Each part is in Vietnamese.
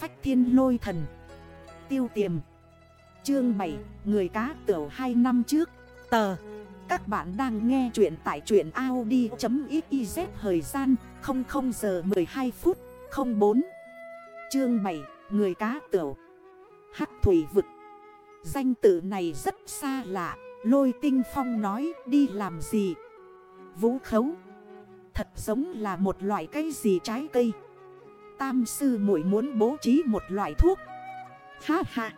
phách thiên lôi thần. Tiêu tiềm. Chương 7 Người cá tiểu 2 năm trước. Tờ. Các bạn đang nghe chuyện tại chuyện Audi.xyz Thời gian 00 giờ 12 phút 04 Chương 7 Người cá tiểu Hắc thủy vực. Danh tự này rất xa lạ. Lôi tinh phong nói, đi làm gì? Vũ khấu. Thật giống là một loại cây gì trái cây. Tam sư muội muốn bố trí một loại thuốc. Ha ha.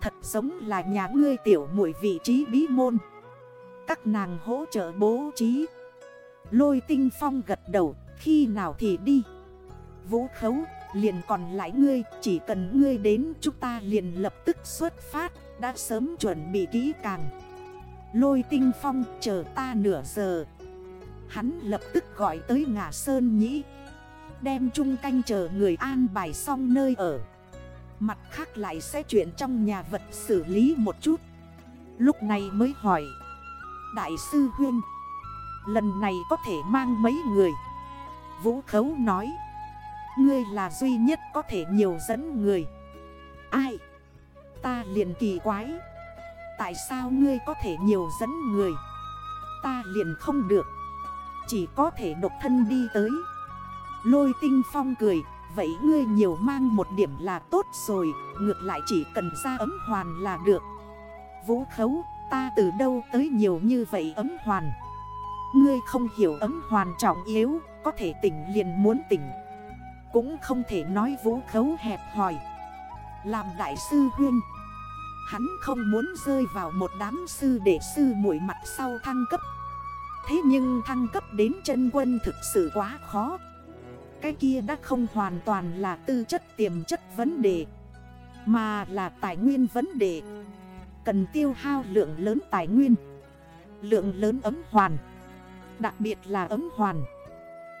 Thật giống là nhà ngươi tiểu muội vị trí bí môn. Các nàng hỗ trợ bố trí. Lôi tinh phong gật đầu, Khi nào thì đi. Vũ khấu, liền còn lại ngươi, Chỉ cần ngươi đến chúng ta liền lập tức xuất phát, Đã sớm chuẩn bị kỹ càng. Lôi tinh phong chờ ta nửa giờ. Hắn lập tức gọi tới ngả sơn nhĩ. Đem chung canh chờ người an bài xong nơi ở. Mặt khác lại sẽ chuyển trong nhà vật xử lý một chút. Lúc này mới hỏi, Đại sư Huyên, Lần này có thể mang mấy người? Vũ Khấu nói, Ngươi là duy nhất có thể nhiều dẫn người. Ai? Ta liền kỳ quái. Tại sao ngươi có thể nhiều dẫn người? Ta liền không được. Chỉ có thể độc thân đi tới. Lôi tinh phong cười, Vậy ngươi nhiều mang một điểm là tốt rồi, Ngược lại chỉ cần ra ấm hoàn là được. Vũ khấu, ta từ đâu tới nhiều như vậy ấm hoàn? Ngươi không hiểu ấm hoàn trọng yếu, Có thể tỉnh liền muốn tỉnh. Cũng không thể nói vũ khấu hẹp hòi. Làm đại sư huyên, Hắn không muốn rơi vào một đám sư để sư mũi mặt sau thăng cấp. Thế nhưng thăng cấp đến chân quân thực sự quá khó cái kia đã không hoàn toàn là tư chất tiềm chất vấn đề, Mà là tài nguyên vấn đề. Cần tiêu hao lượng lớn tài nguyên, Lượng lớn ấm hoàn, Đặc biệt là ấm hoàn.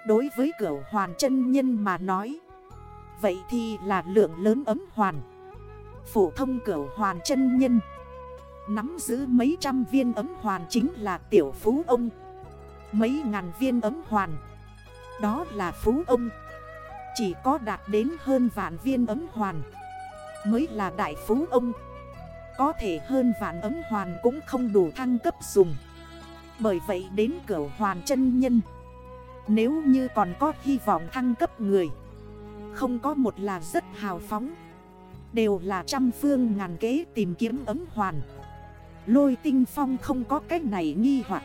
Đối với cửa hoàn chân nhân mà nói, Vậy thì là lượng lớn ấm hoàn. Phổ thông cửa hoàn chân nhân, Nắm giữ mấy trăm viên ấm hoàn chính là tiểu phú ông. Mấy ngàn viên ấm hoàn đó là phú ông. Chỉ có đạt đến hơn vạn viên ấm hoàn Mới là đại phú ông. Có thể hơn vạn ấm hoàn cũng không đủ thăng cấp dùng. Bởi vậy đến cửa hoàn chân nhân, Nếu như còn có hy vọng thăng cấp người, Không có một là rất hào phóng, Đều là trăm phương ngàn kế tìm kiếm ấm hoàn. Lôi tinh phong không có cách này nghi hoặc,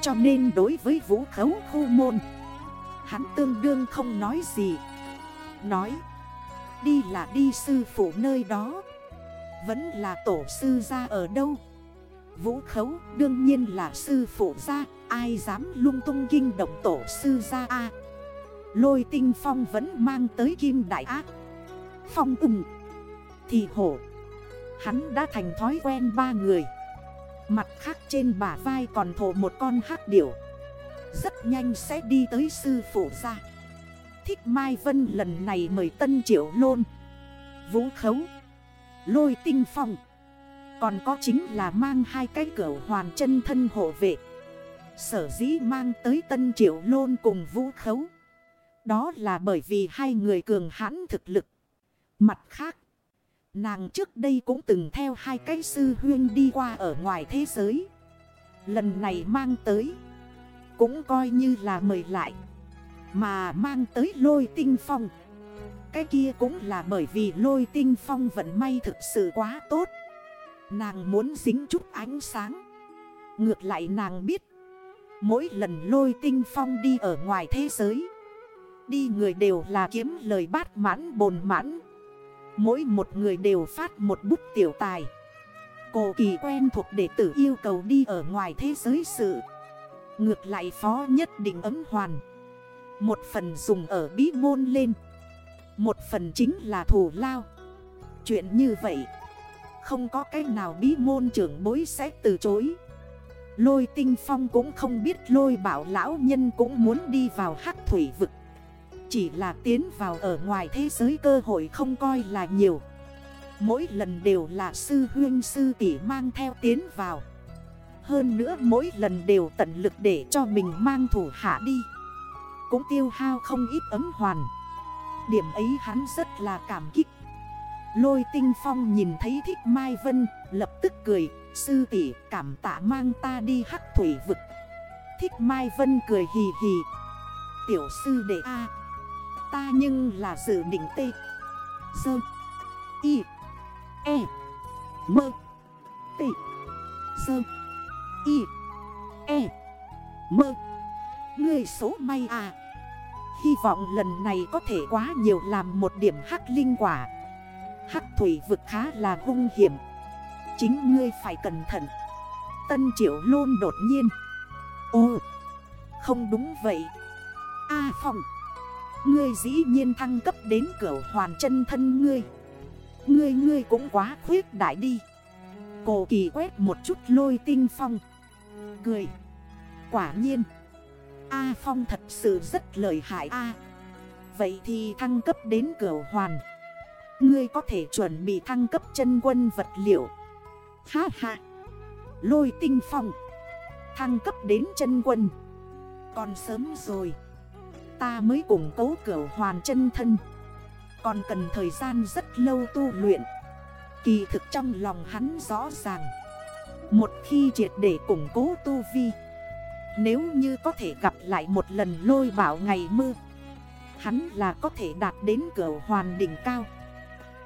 Cho nên đối với vũ khấu khu môn Hắn tương đương không nói gì. Nói, Đi là đi sư phụ nơi đó. Vẫn là tổ sư ra ở đâu? Vũ khấu, đương nhiên là sư phụ ra. Ai dám lung tung kinh động tổ sư ra a? Lôi tinh phong vẫn mang tới kim đại ác. Phong ung Thì hổ. Hắn đã thành thói quen ba người. Mặt khác trên bả vai còn thổ một con hắc điểu rất nhanh sẽ đi tới sư phụ ra Thích Mai Vân lần này mời Tân Triệu Lôn, Vũ Khấu, Lôi Tinh Phong. Còn có chính là mang hai cái cửa hoàn chân thân hộ vệ. Sở dĩ mang tới Tân Triệu Lôn cùng Vũ Khấu, Đó là bởi vì hai người cường hãn thực lực. Mặt khác, Nàng trước đây cũng từng theo hai cái sư huyên đi qua ở ngoài thế giới. Lần này mang tới cũng coi như là mời lại, Mà mang tới lôi tinh phong. Cái kia cũng là bởi vì lôi tinh phong vận may thực sự quá tốt. Nàng muốn dính chút ánh sáng. Ngược lại nàng biết, Mỗi lần lôi tinh phong đi ở ngoài thế giới, Đi người đều là kiếm lời bát mãn bồn mãn. Mỗi một người đều phát một bút tiểu tài. Cổ kỳ quen thuộc đệ tử yêu cầu đi ở ngoài thế giới sự. Ngược lại phó nhất định ấm hoàn. Một phần dùng ở bí môn lên. Một phần chính là thủ lao. Chuyện như vậy, Không có cách nào bí môn trưởng bối sẽ từ chối. Lôi tinh phong cũng không biết lôi bảo lão nhân cũng muốn đi vào hắc thủy vực. Chỉ là tiến vào ở ngoài thế giới cơ hội không coi là nhiều. Mỗi lần đều là sư huyên sư tỷ mang theo tiến vào hơn nữa mỗi lần đều tận lực để cho mình mang thủ hạ đi. Cũng tiêu hao không ít ấm hoàn. Điểm ấy hắn rất là cảm kích. Lôi tinh phong nhìn thấy thích Mai Vân, Lập tức cười. Sư tỷ, cảm tạ mang ta đi hắc thủy vực. Thích Mai Vân cười hì hì. Tiểu sư đệ A, Ta nhưng là dự định tê. Sơ. Y. E. Mơ Tê Sơ. Y. E. Mơ Ngươi số may à. Hy vọng lần này có thể quá nhiều làm một điểm hắc linh quả. Hắc thủy vực khá là hung hiểm. Chính ngươi phải cẩn thận. Tân triệu lôn đột nhiên. Ồ Không đúng vậy. A à, phòng Ngươi dĩ nhiên thăng cấp đến cửa hoàn chân thân ngươi. Ngươi ngươi cũng quá khuyết đại đi. Cổ kỳ quét một chút lôi tinh phong. Cười. Quả nhiên, A Phong thật sự rất lợi hại A. Vậy thì thăng cấp đến cửa hoàn. Ngươi có thể chuẩn bị thăng cấp chân quân vật liệu. Ha ha. Lôi tinh phong. Thăng cấp đến chân quân. Còn sớm rồi. Ta mới củng cố cửa hoàn chân thân. Còn cần thời gian rất lâu tu luyện. Kỳ thực trong lòng hắn rõ ràng. Một khi triệt để củng cố tu vi. Nếu như có thể gặp lại một lần lôi bảo ngày mưa, Hắn là có thể đạt đến cửa hoàn đỉnh cao.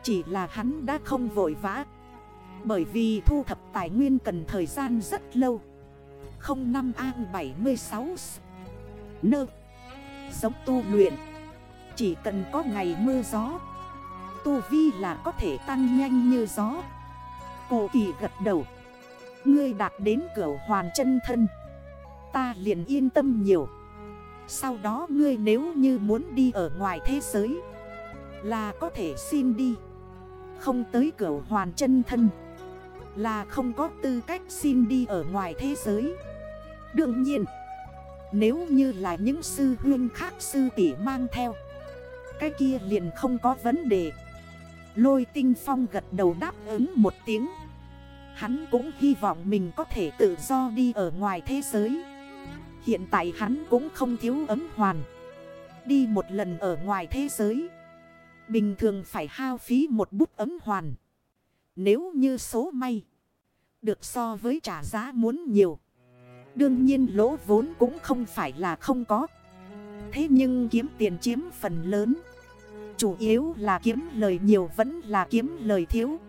Chỉ là hắn đã không vội vã, Bởi vì thu thập tài nguyên cần thời gian rất lâu. Không năm an 76 Nơ, Giống tu luyện. Chỉ cần có ngày mưa gió, Tu vi là có thể tăng nhanh như gió. Cổ kỳ gật đầu. Ngươi đạt đến cửa hoàn chân thân. Ta liền yên tâm nhiều. Sau đó ngươi nếu như muốn đi ở ngoài thế giới, Là có thể xin đi. Không tới cửa hoàn chân thân, Là không có tư cách xin đi ở ngoài thế giới. Đương nhiên, Nếu như là những sư huyên khác sư tỷ mang theo, Cái kia liền không có vấn đề. Lôi tinh phong gật đầu đáp ứng một tiếng. Hắn cũng hy vọng mình có thể tự do đi ở ngoài thế giới. Hiện tại hắn cũng không thiếu ấm hoàn. Đi một lần ở ngoài thế giới. Bình thường phải hao phí một bút ấm hoàn. Nếu như số may Được so với trả giá muốn nhiều. Đương nhiên lỗ vốn cũng không phải là không có. Thế nhưng kiếm tiền chiếm phần lớn. Chủ yếu là kiếm lời nhiều vẫn là kiếm lời thiếu.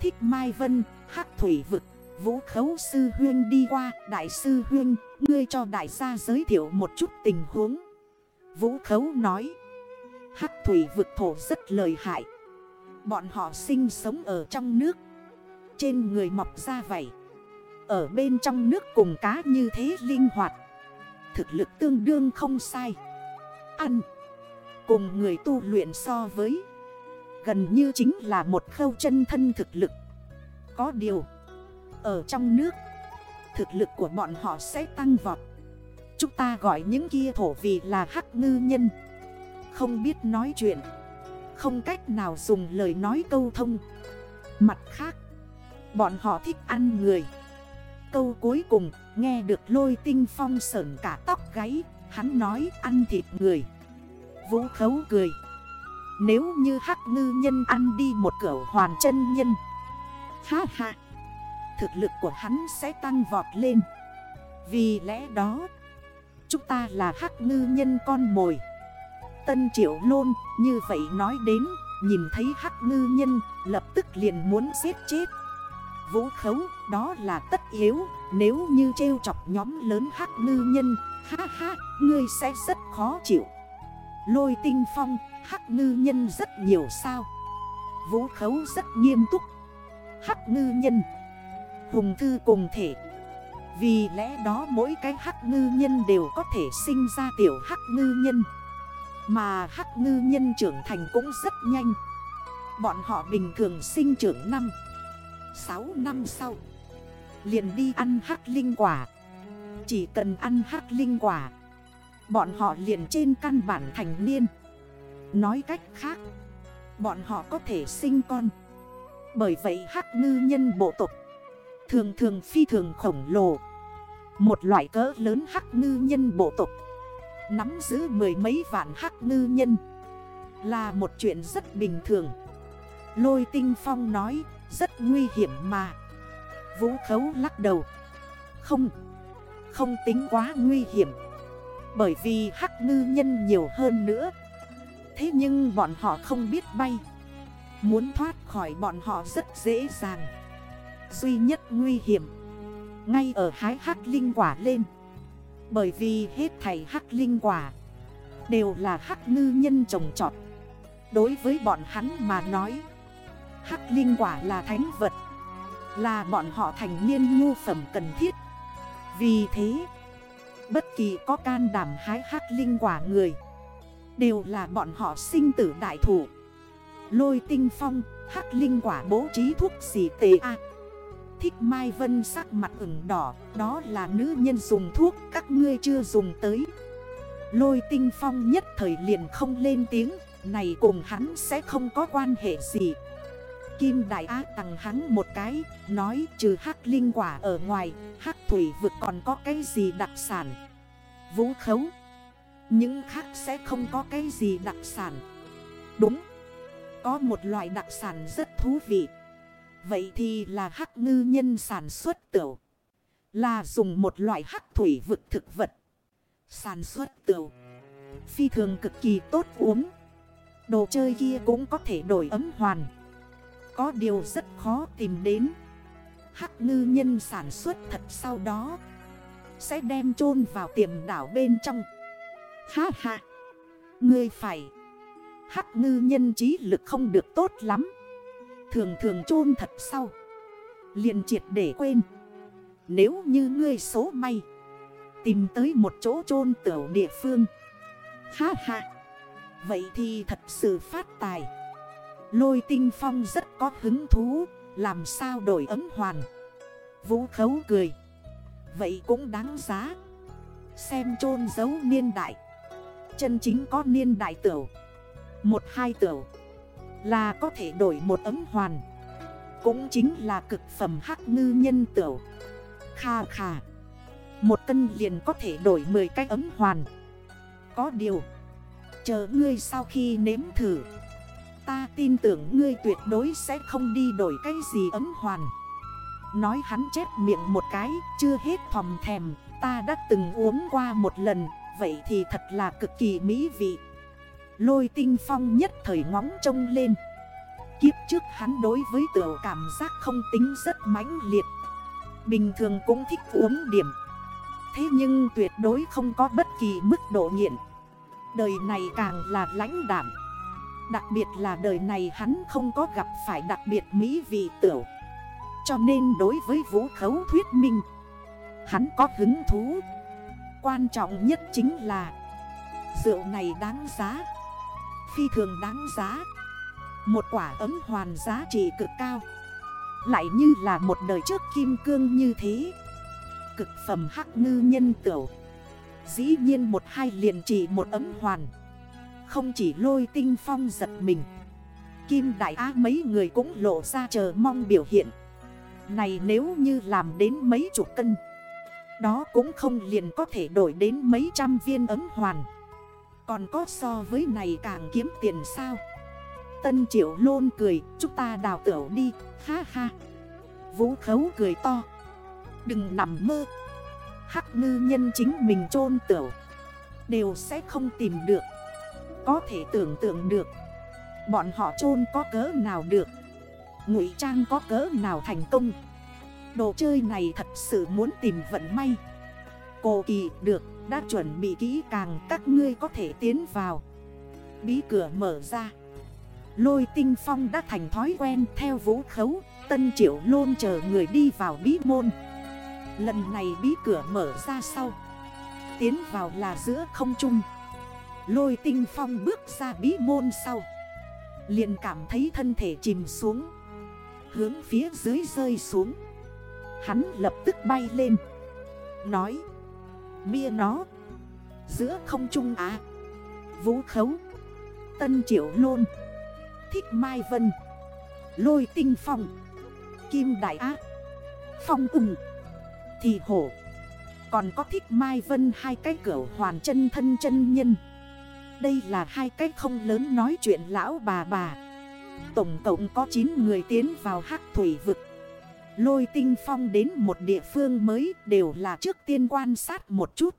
Thích Mai Vân, Hắc Thủy Vực, Vũ Khấu Sư Huyên đi qua Đại Sư Huyên, ngươi cho đại gia giới thiệu một chút tình huống. Vũ Khấu nói Hắc Thủy Vực thổ rất lợi hại. Bọn họ sinh sống ở trong nước Trên người mọc ra vảy. Ở bên trong nước cùng cá như thế linh hoạt Thực lực tương đương không sai. Ăn Cùng người tu luyện so với Gần như chính là một khâu chân thân thực lực. Có điều. Ở trong nước, Thực lực của bọn họ sẽ tăng vọt. Chúng ta gọi những kia thổ vì là hắc ngư nhân. Không biết nói chuyện, Không cách nào dùng lời nói câu thông. Mặt khác, Bọn họ thích ăn người. Câu cuối cùng, nghe được lôi tinh phong sờn cả tóc gáy, Hắn nói ăn thịt người. Vũ khấu cười. Nếu như hắc ngư nhân ăn đi một cửa hoàn chân nhân Ha ha. Thực lực của hắn sẽ tăng vọt lên. Vì lẽ đó Chúng ta là hắc ngư nhân con mồi. Tân triệu lôn như vậy nói đến Nhìn thấy hắc ngư nhân lập tức liền muốn giết chết. Vũ khấu đó là tất yếu Nếu như trêu chọc nhóm lớn hắc ngư nhân Ha ha, ngươi sẽ rất khó chịu. Lôi tinh phong, hắc ngư nhân rất nhiều sao? Vũ khấu rất nghiêm túc. Hắc ngư nhân, Hùng thư cùng thể. Vì lẽ đó mỗi cái hắc ngư nhân đều có thể sinh ra tiểu hắc ngư nhân. Mà hắc ngư nhân trưởng thành cũng rất nhanh. Bọn họ bình thường sinh trưởng năm 6 năm sau, Liền đi ăn hắc linh quả. Chỉ cần ăn hắc linh quả, Bọn họ liền trên căn bản thành niên. Nói cách khác, Bọn họ có thể sinh con. Bởi vậy hắc ngư nhân bộ tục Thường thường phi thường khổng lồ. Một loại cỡ lớn hắc ngư nhân bộ tục Nắm giữ mười mấy vạn hắc ngư nhân, Là một chuyện rất bình thường. Lôi tinh phong nói, Rất nguy hiểm mà. Vũ khấu lắc đầu, Không Không tính quá nguy hiểm, Bởi vì hắc ngư nhân nhiều hơn nữa. Thế nhưng bọn họ không biết bay. Muốn thoát khỏi bọn họ rất dễ dàng. Duy nhất nguy hiểm. Ngay ở hái hắc linh quả lên. Bởi vì hết thầy hắc linh quả Đều là hắc ngư nhân trồng trọt. Đối với bọn hắn mà nói, Hắc linh quả là thánh vật, Là bọn họ thành niên nhu phẩm cần thiết. Vì thế, Bất kỳ có can đảm hái hắc linh quả người Đều là bọn họ sinh tử đại thủ. Lôi tinh phong, Hắc linh quả bố trí thuốc xỉ tề A. Thích Mai Vân sắc mặt ửng đỏ, Đó là nữ nhân dùng thuốc, Các ngươi chưa dùng tới. Lôi tinh phong nhất thời liền không lên tiếng, Này cùng hắn sẽ không có quan hệ gì. Kim Đại Á tặng hắn một cái, Nói trừ hắc linh quả ở ngoài, Hắc thủy vực còn có cái gì đặc sản? Vũ khấu. Những khác sẽ không có cái gì đặc sản. Đúng. Có một loại đặc sản rất thú vị. Vậy thì là hắc ngư nhân sản xuất tửu. Là dùng một loại hắc thủy vực thực vật. Sản xuất tửu. Phi thường cực kỳ tốt uống. Đồ chơi kia cũng có thể đổi ấm hoàn. Có điều rất khó tìm đến. Hắc ngư nhân sản xuất thật sau đó. Sẽ đem chôn vào tiềm đảo bên trong. Ha ha. Ngươi phải Hắc ngư nhân trí lực không được tốt lắm. Thường thường chôn thật sau. Liền triệt để quên. Nếu như ngươi số may. Tìm tới một chỗ chôn tiểu địa phương. Ha ha. Vậy thì thật sự phát tài. Lôi tinh phong rất có hứng thú. Làm sao đổi ấm hoàn. Vũ khấu cười. Vậy cũng đáng giá. Xem chôn dấu niên đại. Chân chính có niên đại tiểu một hai tửu. Là có thể đổi một ấm hoàn. Cũng chính là cực phẩm hắc ngư nhân tửu. Kha kha. Một cân liền có thể đổi 10 cái ấm hoàn. Có điều. Chờ ngươi sau khi nếm thử. Ta tin tưởng ngươi tuyệt đối sẽ không đi đổi cái gì ấm hoàn. Nói hắn chép miệng một cái, Chưa hết thòm thèm, Ta đã từng uống qua một lần, Vậy thì thật là cực kỳ mỹ vị. Lôi tinh phong nhất thời ngóng trông lên. Kiếp trước hắn đối với tiểu cảm giác không tính rất mãnh liệt. Bình thường cũng thích uống điểm. Thế nhưng tuyệt đối không có bất kỳ mức độ nghiện. Đời này càng là lãnh đảm Đặc biệt là đời này hắn không có gặp phải đặc biệt mỹ vị tiểu Cho nên đối với vũ khấu thuyết minh, Hắn có hứng thú. Quan trọng nhất chính là, Rượu này đáng giá. Phi thường đáng giá. Một quả ấm hoàn giá trị cực cao. Lại như là một đời trước kim cương như thế. Cực phẩm hắc ngư nhân tiểu Dĩ nhiên một hai liền chỉ một ấm hoàn. Không chỉ lôi tinh phong giật mình. Kim Đại Á mấy người cũng lộ ra chờ mong biểu hiện. Này nếu như làm đến mấy chục cân. Đó cũng không liền có thể đổi đến mấy trăm viên ấm hoàn. Còn có so với này càng kiếm tiền sao? Tân triệu lôn cười, Chúng ta đào tửu đi, Ha ha. Vũ khấu cười to. Đừng nằm mơ. Hắc ngư nhân chính mình chôn tửu Đều sẽ không tìm được. Có thể tưởng tượng được. Bọn họ chôn có cỡ nào được? Ngụy trang có cỡ nào thành công? Đồ chơi này thật sự muốn tìm vận may. Cô kỳ, được. Đã chuẩn bị kỹ càng, Các ngươi có thể tiến vào. Bí cửa mở ra. Lôi tinh phong đã thành thói quen Theo vũ khấu, Tân triệu luôn chờ người đi vào bí môn. Lần này bí cửa mở ra sau, Tiến vào là giữa không trung. Lôi tinh phong bước ra bí môn sau, liền cảm thấy thân thể chìm xuống, Hướng phía dưới rơi xuống. Hắn lập tức bay lên, Nói Bia nó. Giữa không trung á, Vũ khấu, Tân triệu lôn, Thích mai vân, Lôi tinh phong, Kim đại á, Phong ủng thì hổ. Còn có thích Mai Vân hai cái cửa hoàn chân thân chân nhân. Đây là hai cái không lớn nói chuyện lão bà bà. Tổng cộng có 9 người tiến vào hắc thủy vực. Lôi tinh phong đến một địa phương mới đều là trước tiên quan sát một chút.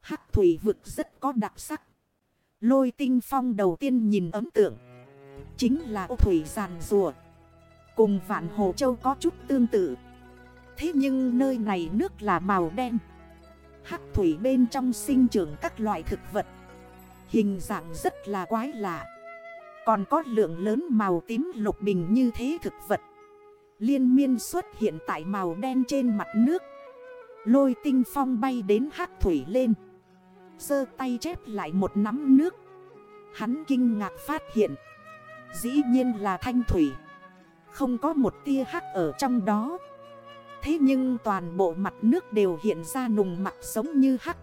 Hắc thủy vực rất có đặc sắc. Lôi tinh phong đầu tiên nhìn ấm tượng Chính là ô thủy giàn rùa. Cùng vạn hồ châu có chút tương tự. Thế nhưng nơi này nước là màu đen. Hắc thủy bên trong sinh trưởng các loại thực vật. Hình dạng rất là quái lạ. Còn có lượng lớn màu tím lục bình như thế thực vật. Liên miên xuất hiện tại màu đen trên mặt nước. Lôi tinh phong bay đến hát thủy lên. Sơ tay chép lại một nắm nước. Hắn kinh ngạc phát hiện, Dĩ nhiên là thanh thủy. Không có một tia hắc ở trong đó. Thế nhưng toàn bộ mặt nước đều hiện ra nùng mặt giống như hắc